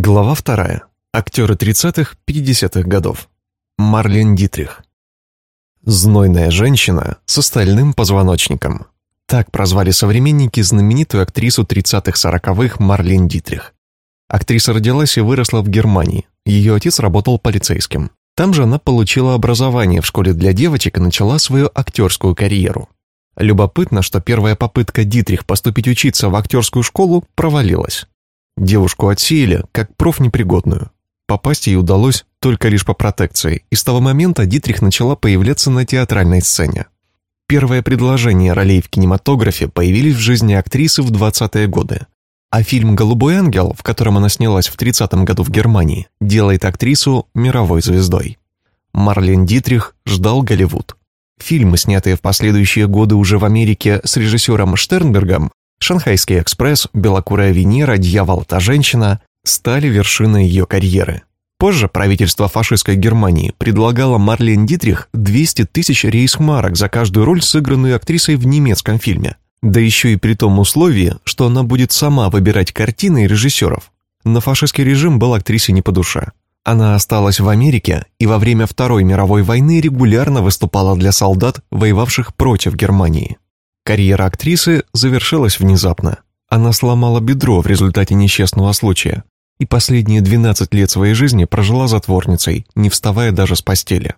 Глава вторая. Актеры 30-х-50-х годов. Марлен Дитрих. Знойная женщина с остальным позвоночником. Так прозвали современники знаменитую актрису 30-х-40-х Марлен Дитрих. Актриса родилась и выросла в Германии. Ее отец работал полицейским. Там же она получила образование в школе для девочек и начала свою актерскую карьеру. Любопытно, что первая попытка Дитрих поступить учиться в актерскую школу провалилась. Девушку отсеяли как профнепригодную. Попасть ей удалось только лишь по протекции, и с того момента Дитрих начала появляться на театральной сцене. Первые предложения ролей в кинематографе появились в жизни актрисы в 20-е годы. А фильм «Голубой ангел», в котором она снялась в 30-м году в Германии, делает актрису мировой звездой. Марлен Дитрих ждал Голливуд. Фильмы, снятые в последующие годы уже в Америке с режиссером Штернбергом, «Шанхайский экспресс», «Белокурая Венера», «Дьявол – та женщина» стали вершиной ее карьеры. Позже правительство фашистской Германии предлагало Марлен Дитрих 200 тысяч рейхсмарок за каждую роль, сыгранную актрисой в немецком фильме. Да еще и при том условии, что она будет сама выбирать картины и режиссеров. Но фашистский режим был актрисе не по душе. Она осталась в Америке и во время Второй мировой войны регулярно выступала для солдат, воевавших против Германии. Карьера актрисы завершилась внезапно. Она сломала бедро в результате несчастного случая и последние 12 лет своей жизни прожила затворницей, не вставая даже с постели.